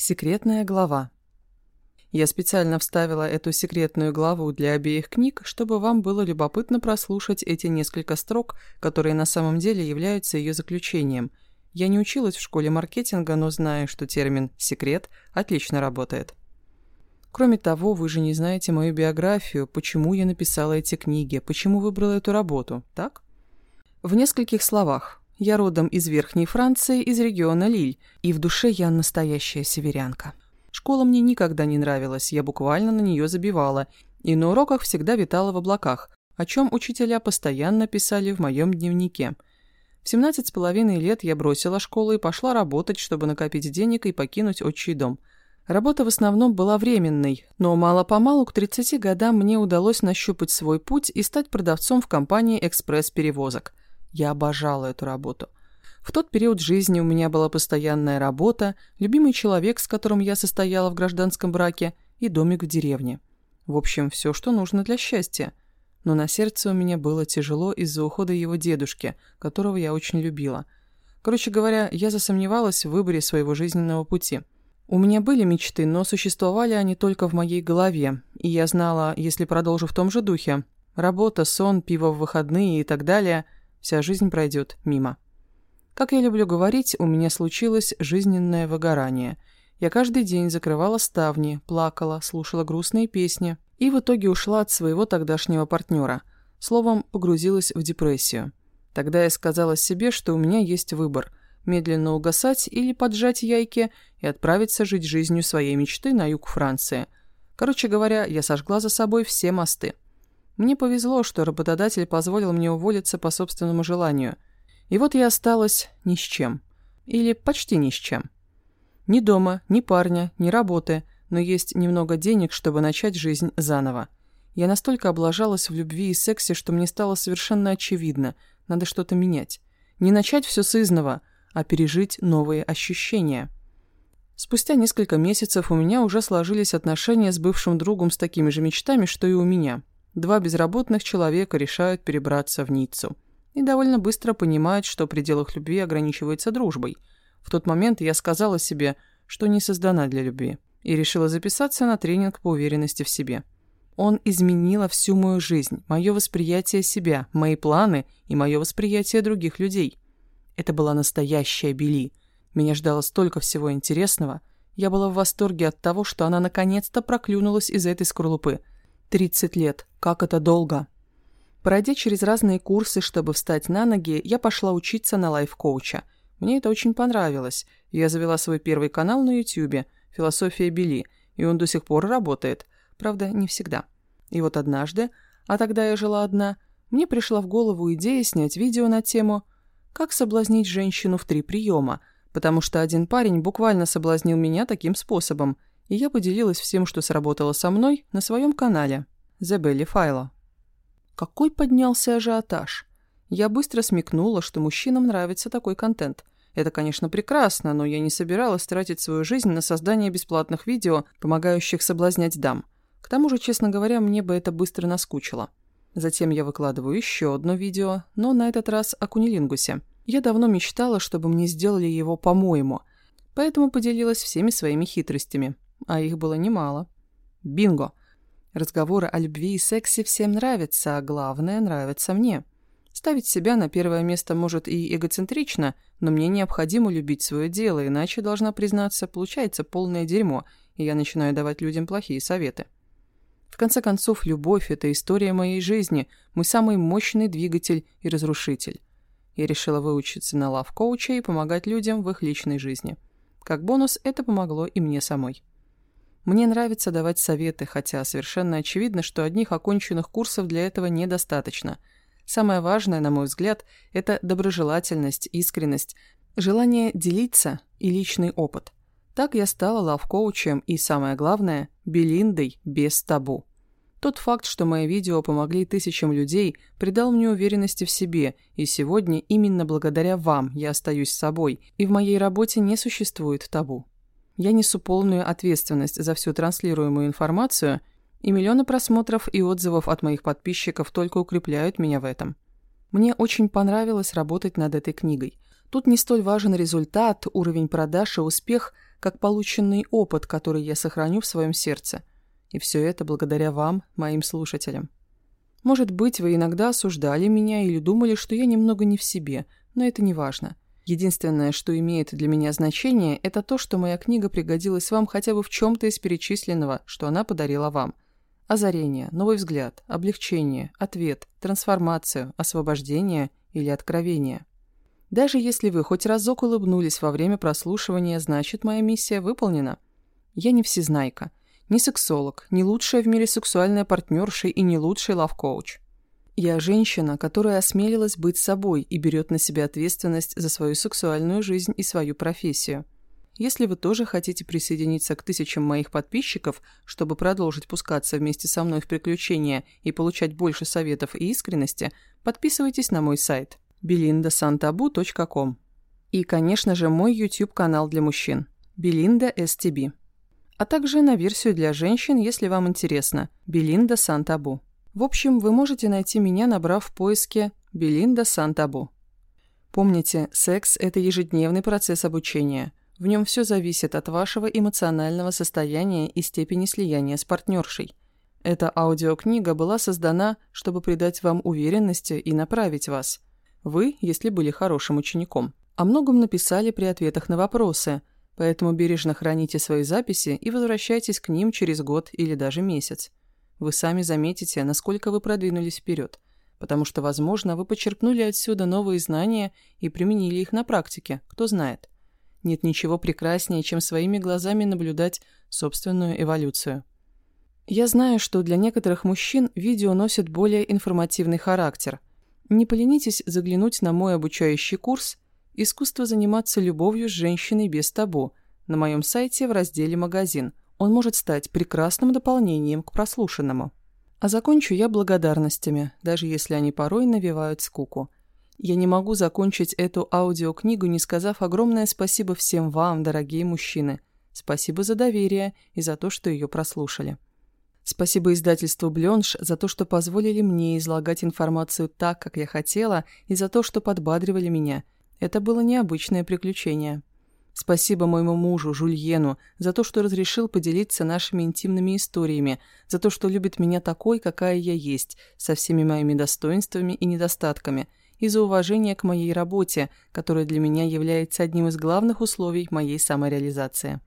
Секретная глава. Я специально вставила эту секретную главу для обеих книг, чтобы вам было любопытно прослушать эти несколько строк, которые на самом деле являются ее заключением. Я не училась в школе маркетинга, но знаю, что термин «секрет» отлично работает. Кроме того, вы же не знаете мою биографию, почему я написала эти книги, почему выбрала эту работу, так? В нескольких словах. Я родом из Верхней Франции, из региона Лиль, и в душе я настоящая северянка. Школа мне никогда не нравилась, я буквально на нее забивала, и на уроках всегда витала в облаках, о чем учителя постоянно писали в моем дневнике. В 17 с половиной лет я бросила школу и пошла работать, чтобы накопить денег и покинуть отчий дом. Работа в основном была временной, но мало-помалу к 30 годам мне удалось нащупать свой путь и стать продавцом в компании «Экспресс-перевозок». Я обожала эту работу. В тот период жизни у меня была постоянная работа, любимый человек, с которым я состояла в гражданском браке, и домик в деревне. В общем, все, что нужно для счастья. Но на сердце у меня было тяжело из-за ухода его дедушки, которого я очень любила. Короче говоря, я засомневалась в выборе своего жизненного пути. У меня были мечты, но существовали они только в моей голове, и я знала, если продолжу в том же духе, работа, сон, пиво в выходные и так далее – Вся жизнь пройдет мимо. Как я люблю говорить, у меня случилось жизненное выгорание. Я каждый день закрывала ставни, плакала, слушала грустные песни и в итоге ушла от своего тогдашнего партнера. Словом, погрузилась в депрессию. Тогда я сказала себе, что у меня есть выбор – медленно угасать или поджать яйки и отправиться жить жизнью своей мечты на юг Франции. Короче говоря, я сожгла за собой все мосты. Мне повезло, что работодатель позволил мне уволиться по собственному желанию. И вот я осталась ни с чем. Или почти ни с чем. Ни дома, ни парня, ни работы, но есть немного денег, чтобы начать жизнь заново. Я настолько облажалась в любви и сексе, что мне стало совершенно очевидно, надо что-то менять. Не начать все с изного, а пережить новые ощущения. Спустя несколько месяцев у меня уже сложились отношения с бывшим другом с такими же мечтами, что и у меня – Два безработных человека решают перебраться в Ниццу. И довольно быстро понимают, что в пределах любви ограничивается дружбой. В тот момент я сказала себе, что не создана для любви. И решила записаться на тренинг по уверенности в себе. Он изменила всю мою жизнь, мое восприятие себя, мои планы и мое восприятие других людей. Это была настоящая Бели. Меня ждало столько всего интересного. Я была в восторге от того, что она наконец-то проклюнулась из этой скорлупы – 30 лет. Как это долго. Пройдя через разные курсы, чтобы встать на ноги, я пошла учиться на лайф-коуча. Мне это очень понравилось. Я завела свой первый канал на YouTube «Философия Бели», и он до сих пор работает. Правда, не всегда. И вот однажды, а тогда я жила одна, мне пришла в голову идея снять видео на тему «Как соблазнить женщину в три приема», потому что один парень буквально соблазнил меня таким способом – и я поделилась всем, что сработало со мной, на своем канале The Belly File. Какой поднялся ажиотаж! Я быстро смекнула, что мужчинам нравится такой контент. Это, конечно, прекрасно, но я не собиралась тратить свою жизнь на создание бесплатных видео, помогающих соблазнять дам. К тому же, честно говоря, мне бы это быстро наскучило. Затем я выкладываю еще одно видео, но на этот раз о кунилингусе. Я давно мечтала, чтобы мне сделали его по-моему, поэтому поделилась всеми своими хитростями а их было немало. Бинго! Разговоры о любви и сексе всем нравятся, а главное, нравится мне. Ставить себя на первое место может и эгоцентрично, но мне необходимо любить свое дело, иначе, должна признаться, получается полное дерьмо, и я начинаю давать людям плохие советы. В конце концов, любовь – это история моей жизни, мой самый мощный двигатель и разрушитель. Я решила выучиться на лав-коуча и помогать людям в их личной жизни. Как бонус, это помогло и мне самой. Мне нравится давать советы, хотя совершенно очевидно, что одних оконченных курсов для этого недостаточно. Самое важное, на мой взгляд, это доброжелательность, искренность, желание делиться и личный опыт. Так я стала лав-коучем и, самое главное, Белиндой без табу. Тот факт, что мои видео помогли тысячам людей, придал мне уверенности в себе, и сегодня именно благодаря вам я остаюсь собой, и в моей работе не существует табу. Я несу полную ответственность за всю транслируемую информацию, и миллионы просмотров и отзывов от моих подписчиков только укрепляют меня в этом. Мне очень понравилось работать над этой книгой. Тут не столь важен результат, уровень продаж и успех, как полученный опыт, который я сохраню в своем сердце. И все это благодаря вам, моим слушателям. Может быть, вы иногда осуждали меня или думали, что я немного не в себе, но это не важно. Единственное, что имеет для меня значение, это то, что моя книга пригодилась вам хотя бы в чем-то из перечисленного, что она подарила вам. Озарение, новый взгляд, облегчение, ответ, трансформацию, освобождение или откровение. Даже если вы хоть разок улыбнулись во время прослушивания, значит, моя миссия выполнена. Я не всезнайка, не сексолог, не лучшая в мире сексуальная партнерша и не лучший лав-коуч. Я женщина, которая осмелилась быть собой и берет на себя ответственность за свою сексуальную жизнь и свою профессию. Если вы тоже хотите присоединиться к тысячам моих подписчиков, чтобы продолжить пускаться вместе со мной в приключения и получать больше советов и искренности, подписывайтесь на мой сайт belindasantabu.com и, конечно же, мой YouTube-канал для мужчин Belinda STB, а также на версию для женщин, если вам интересно, Belinda Сантабу. В общем, вы можете найти меня, набрав в поиске «Белинда Сан-Табу». Помните, секс – это ежедневный процесс обучения. В нем все зависит от вашего эмоционального состояния и степени слияния с партнершей. Эта аудиокнига была создана, чтобы придать вам уверенности и направить вас. Вы, если были хорошим учеником. О многом написали при ответах на вопросы, поэтому бережно храните свои записи и возвращайтесь к ним через год или даже месяц вы сами заметите, насколько вы продвинулись вперед, потому что, возможно, вы почерпнули отсюда новые знания и применили их на практике, кто знает. Нет ничего прекраснее, чем своими глазами наблюдать собственную эволюцию. Я знаю, что для некоторых мужчин видео носит более информативный характер. Не поленитесь заглянуть на мой обучающий курс «Искусство заниматься любовью с женщиной без табу» на моем сайте в разделе «Магазин», он может стать прекрасным дополнением к прослушанному. А закончу я благодарностями, даже если они порой навевают скуку. Я не могу закончить эту аудиокнигу, не сказав огромное спасибо всем вам, дорогие мужчины. Спасибо за доверие и за то, что ее прослушали. Спасибо издательству «Бленш» за то, что позволили мне излагать информацию так, как я хотела, и за то, что подбадривали меня. Это было необычное приключение. Спасибо моему мужу, Жульену, за то, что разрешил поделиться нашими интимными историями, за то, что любит меня такой, какая я есть, со всеми моими достоинствами и недостатками, и за уважение к моей работе, которая для меня является одним из главных условий моей самореализации.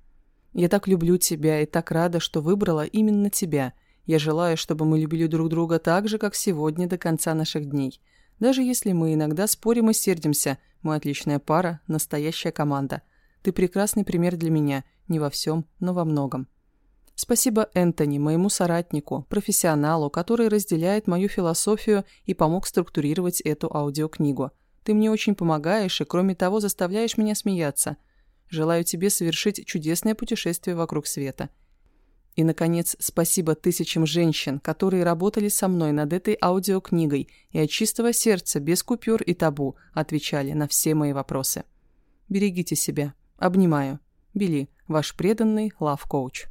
Я так люблю тебя и так рада, что выбрала именно тебя. Я желаю, чтобы мы любили друг друга так же, как сегодня до конца наших дней. Даже если мы иногда спорим и сердимся, мы отличная пара, настоящая команда – ты прекрасный пример для меня, не во всем, но во многом. Спасибо Энтони, моему соратнику, профессионалу, который разделяет мою философию и помог структурировать эту аудиокнигу. Ты мне очень помогаешь и, кроме того, заставляешь меня смеяться. Желаю тебе совершить чудесное путешествие вокруг света. И, наконец, спасибо тысячам женщин, которые работали со мной над этой аудиокнигой и от чистого сердца, без купюр и табу, отвечали на все мои вопросы. Берегите себя. Обнимаю. Билли, ваш преданный лав-коуч.